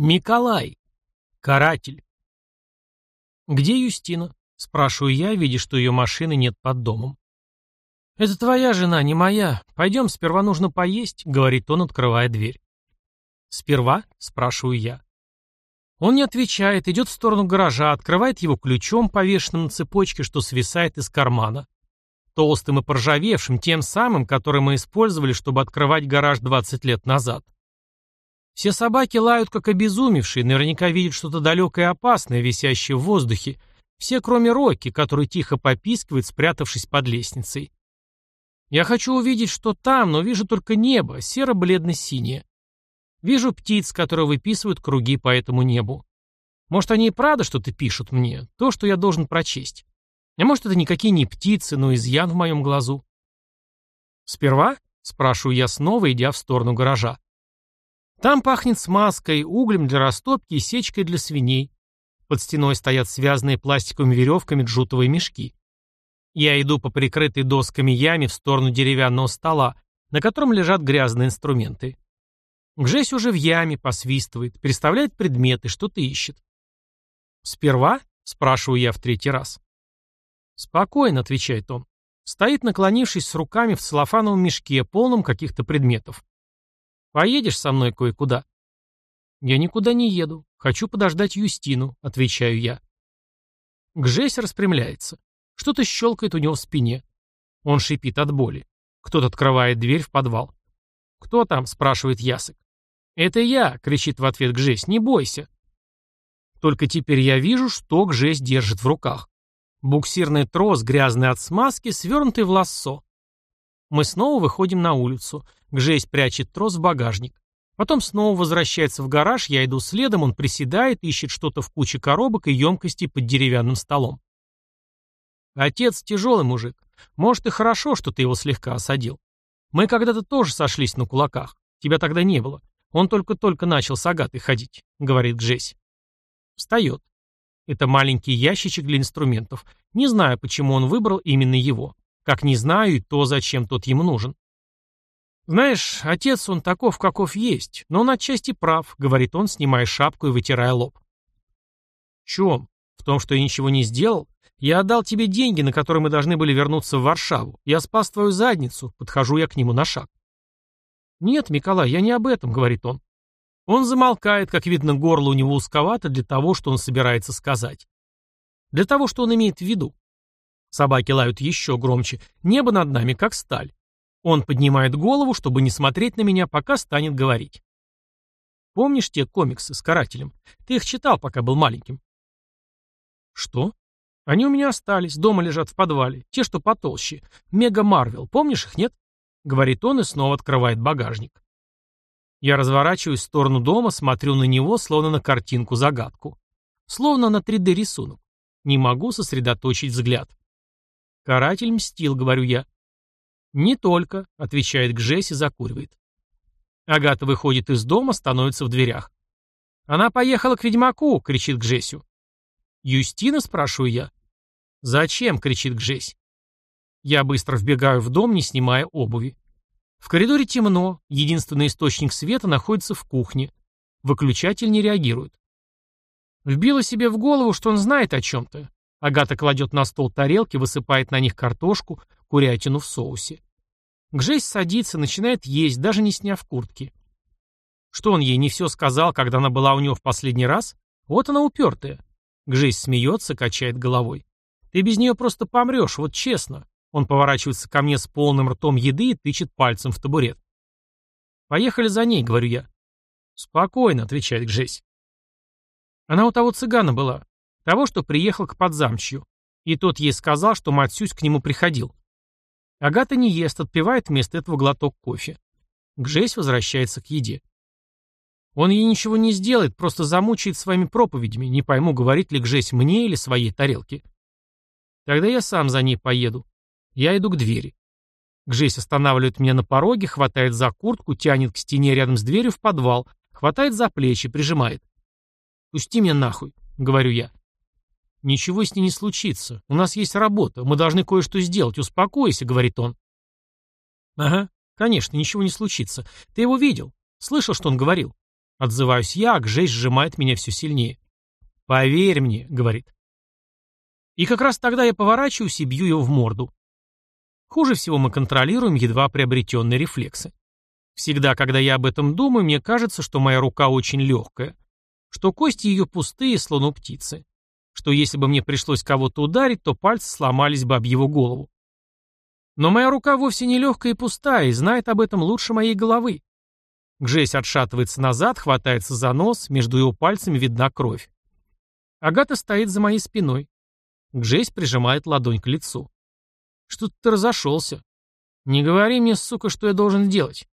Миколай. Каратель. «Где Юстина?» — спрашиваю я, видя, что ее машины нет под домом. «Это твоя жена, не моя. Пойдем, сперва нужно поесть», — говорит он, открывая дверь. «Сперва?» — спрашиваю я. Он не отвечает, идет в сторону гаража, открывает его ключом, повешенным на цепочке, что свисает из кармана. Толстым и поржавевшим, тем самым, который мы использовали, чтобы открывать гараж 20 лет назад. Все собаки лают, как обезумевшие, наверняка видят что-то далекое и опасное, висящее в воздухе. Все, кроме Рокки, который тихо попискивает, спрятавшись под лестницей. Я хочу увидеть, что там, но вижу только небо, серо-бледно-синее. Вижу птиц, которые выписывают круги по этому небу. Может, они и правда что-то пишут мне, то, что я должен прочесть. А может, это никакие не птицы, но изъян в моем глазу. Сперва, спрашиваю я снова, идя в сторону гаража. Там пахнет смазкой, углем для растопки и сечкой для свиней. Под стеной стоят связанные пластиковыми веревками джутовые мешки. Я иду по прикрытой досками яме в сторону деревянного стола, на котором лежат грязные инструменты. Гжесь уже в яме, посвистывает, переставляет предметы, что-то ищет. «Сперва?» — спрашиваю я в третий раз. «Спокойно», — отвечает он. Стоит, наклонившись с руками в целлофановом мешке, полном каких-то предметов. «Поедешь со мной кое-куда?» «Я никуда не еду. Хочу подождать Юстину», — отвечаю я. Гжесь распрямляется. Что-то щелкает у него в спине. Он шипит от боли. Кто-то открывает дверь в подвал. «Кто там?» — спрашивает Ясок. «Это я!» — кричит в ответ Гжесь. «Не бойся!» Только теперь я вижу, что Гжесь держит в руках. Буксирный трос, грязный от смазки, свернутый в лассо. Мы снова выходим на улицу. Гжесь прячет трос в багажник. Потом снова возвращается в гараж, я иду следом, он приседает, ищет что-то в куче коробок и емкостей под деревянным столом. Отец тяжелый мужик. Может и хорошо, что ты его слегка осадил. Мы когда-то тоже сошлись на кулаках. Тебя тогда не было. Он только-только начал с Агатой ходить», — говорит Джесси. Встает. Это маленький ящичек для инструментов. Не знаю, почему он выбрал именно его. Как не знаю то, зачем тот ему нужен. «Знаешь, отец он таков, каков есть, но он отчасти прав», — говорит он, снимая шапку и вытирая лоб. «В чем? В том, что я ничего не сделал? Я отдал тебе деньги, на которые мы должны были вернуться в Варшаву. Я спас твою задницу», — подхожу я к нему на шаг. «Нет, Миколай, я не об этом», — говорит он. Он замолкает, как видно, горло у него узковато для того, что он собирается сказать. Для того, что он имеет в виду. Собаки лают еще громче. Небо над нами, как сталь. Он поднимает голову, чтобы не смотреть на меня, пока станет говорить. Помнишь те комиксы с карателем? Ты их читал, пока был маленьким. Что? Они у меня остались, дома лежат в подвале. Те, что потолще. Мега Марвел. Помнишь их, нет? говорит он и снова открывает багажник. Я разворачиваюсь в сторону дома, смотрю на него, словно на картинку-загадку. Словно на 3D-рисунок. Не могу сосредоточить взгляд. «Каратель мстил», — говорю я. «Не только», — отвечает Гжесь и закуривает. Агата выходит из дома, становится в дверях. «Она поехала к ведьмаку!» — кричит Гжесю. «Юстина?» — спрашиваю я. «Зачем?» — кричит Гжесь. Я быстро вбегаю в дом, не снимая обуви. В коридоре темно, единственный источник света находится в кухне. Выключатель не реагирует. Вбило себе в голову, что он знает о чем-то. Агата кладет на стол тарелки, высыпает на них картошку, курятину в соусе. Гжесь садится, начинает есть, даже не сняв куртки. Что он ей не все сказал, когда она была у него в последний раз? Вот она упертая. Гжесь смеется, качает головой. Ты без нее просто помрешь, вот честно. Он поворачивается ко мне с полным ртом еды и тычет пальцем в табурет. «Поехали за ней», — говорю я. «Спокойно», — отвечает Гжесь. Она у того цыгана была, того, что приехал к подзамчью. И тот ей сказал, что мать Сюсь к нему приходил. Агата не ест, отпивает вместо этого глоток кофе. Гжесь возвращается к еде. Он ей ничего не сделает, просто замучает своими проповедями. Не пойму, говорит ли Гжесь мне или своей тарелке. Тогда я сам за ней поеду. Я иду к двери. Гжесь останавливает меня на пороге, хватает за куртку, тянет к стене рядом с дверью в подвал, хватает за плечи, прижимает. «Пусти меня нахуй», — говорю я. «Ничего с ней не случится. У нас есть работа. Мы должны кое-что сделать. Успокойся», — говорит он. «Ага, конечно, ничего не случится. Ты его видел. Слышал, что он говорил?» Отзываюсь я, а Гжесь сжимает меня все сильнее. «Поверь мне», — говорит. И как раз тогда я поворачиваюсь и бью его в морду. Хуже всего мы контролируем едва приобретенные рефлексы. Всегда, когда я об этом думаю, мне кажется, что моя рука очень легкая, что кости ее пустые, словно птицы, что если бы мне пришлось кого-то ударить, то пальцы сломались бы об его голову. Но моя рука вовсе не легкая и пустая, и знает об этом лучше моей головы. Гжесь отшатывается назад, хватается за нос, между его пальцами видна кровь. Агата стоит за моей спиной. Гжесь прижимает ладонь к лицу. Что-то ты разошелся. Не говори мне, сука, что я должен делать.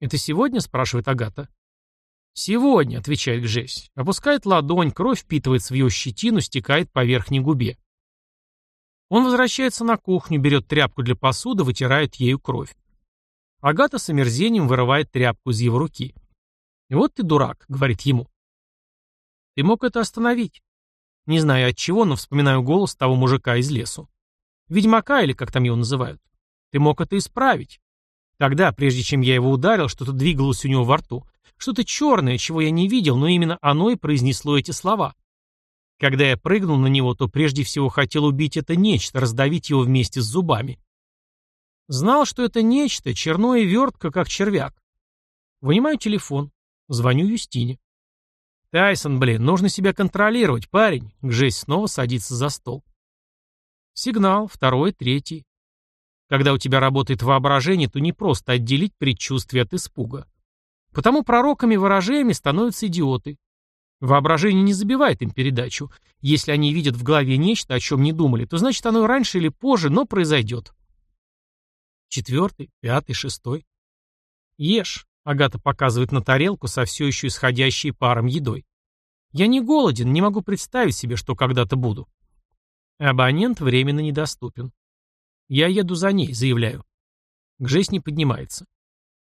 Это сегодня? спрашивает Агата. Сегодня, отвечает Гжесь. Опускает ладонь, кровь впитывается в ее щетину, стекает по верхней губе. Он возвращается на кухню, берет тряпку для посуды, вытирает ею кровь. Агата с омерзением вырывает тряпку из его руки. «Вот ты дурак», — говорит ему. «Ты мог это остановить?» Не знаю от чего, но вспоминаю голос того мужика из лесу. Ведьмака или как там его называют. Ты мог это исправить. Тогда, прежде чем я его ударил, что-то двигалось у него во рту. Что-то черное, чего я не видел, но именно оно и произнесло эти слова. Когда я прыгнул на него, то прежде всего хотел убить это нечто, раздавить его вместе с зубами. Знал, что это нечто, черное и вертка, как червяк. Вынимаю телефон. Звоню Юстине. «Тайсон, блин, нужно себя контролировать, парень!» Гжесь снова садится за стол. Сигнал, второй, третий. Когда у тебя работает воображение, то не просто отделить предчувствие от испуга. Потому пророками ворожеями становятся идиоты. Воображение не забивает им передачу. Если они видят в голове нечто, о чем не думали, то значит оно раньше или позже, но произойдет. Четвертый, пятый, шестой. Ешь. Агата показывает на тарелку со все еще исходящей паром едой. Я не голоден, не могу представить себе, что когда-то буду. Абонент временно недоступен. Я еду за ней, заявляю. Гжесь не поднимается.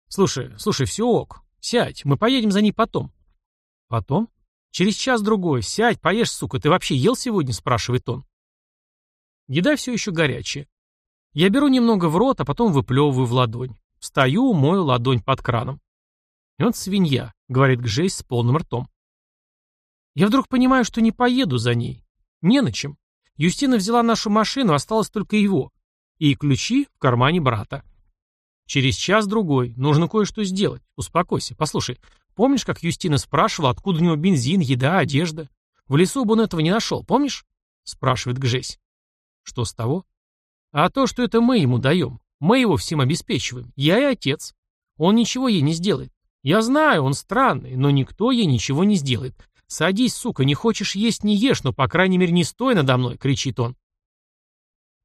Слушай, слушай, все ок. Сядь, мы поедем за ней потом. Потом? Через час-другой. Сядь, поешь, сука. Ты вообще ел сегодня? Спрашивает он. Еда все еще горячая. Я беру немного в рот, а потом выплевываю в ладонь. Встаю, мою ладонь под краном. И он свинья, говорит Гжесь с полным ртом. Я вдруг понимаю, что не поеду за ней. Не на чем. Юстина взяла нашу машину, осталось только его. И ключи в кармане брата. Через час-другой. Нужно кое-что сделать. Успокойся. Послушай, помнишь, как Юстина спрашивала, откуда у него бензин, еда, одежда? В лесу бы он этого не нашел, помнишь? Спрашивает Гжесь. Что с того? А то, что это мы ему даем. Мы его всем обеспечиваем. Я и отец. Он ничего ей не сделает. Я знаю, он странный, но никто ей ничего не сделает. «Садись, сука, не хочешь есть, не ешь, но, по крайней мере, не стой надо мной», — кричит он.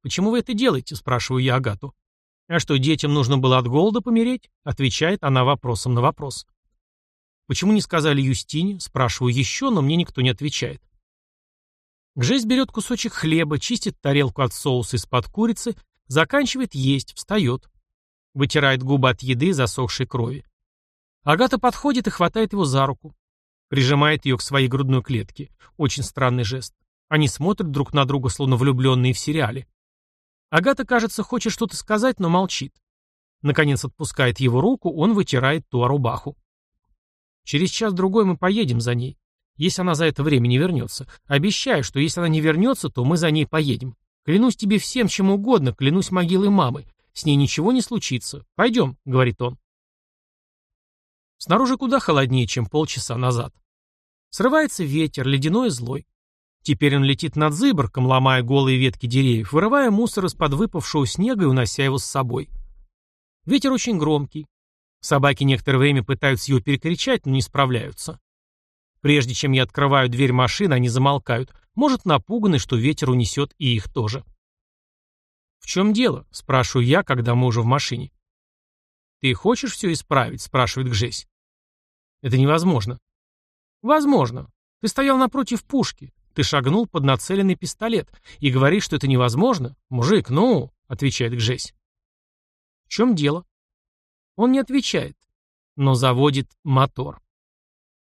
«Почему вы это делаете?» — спрашиваю я Агату. «А что, детям нужно было от голода помереть?» — отвечает она вопросом на вопрос. «Почему не сказали Юстине?» — спрашиваю еще, но мне никто не отвечает. Гжесь берет кусочек хлеба, чистит тарелку от соуса из-под курицы, заканчивает есть, встает. Вытирает губы от еды, засохшей крови. Агата подходит и хватает его за руку. Прижимает ее к своей грудной клетке. Очень странный жест. Они смотрят друг на друга, словно влюбленные в сериале. Агата, кажется, хочет что-то сказать, но молчит. Наконец отпускает его руку, он вытирает ту рубаху. Через час-другой мы поедем за ней. Если она за это время не вернется. Обещаю, что если она не вернется, то мы за ней поедем. Клянусь тебе всем, чем угодно, клянусь могилой мамы. С ней ничего не случится. Пойдем, — говорит он. Снаружи куда холоднее, чем полчаса назад. Срывается ветер, ледяной и злой. Теперь он летит над Зыборком, ломая голые ветки деревьев, вырывая мусор из-под выпавшего снега и унося его с собой. Ветер очень громкий. Собаки некоторое время пытаются его перекричать, но не справляются. Прежде чем я открываю дверь машины, они замолкают. Может, напуганы, что ветер унесет и их тоже. «В чем дело?» – спрашиваю я, когда мы уже в машине. «Ты хочешь все исправить?» – спрашивает Гжесь. «Это невозможно». «Возможно. Ты стоял напротив пушки. Ты шагнул под нацеленный пистолет и говоришь, что это невозможно? Мужик, ну...» – отвечает Гжесь. «В чем дело?» Он не отвечает, но заводит мотор.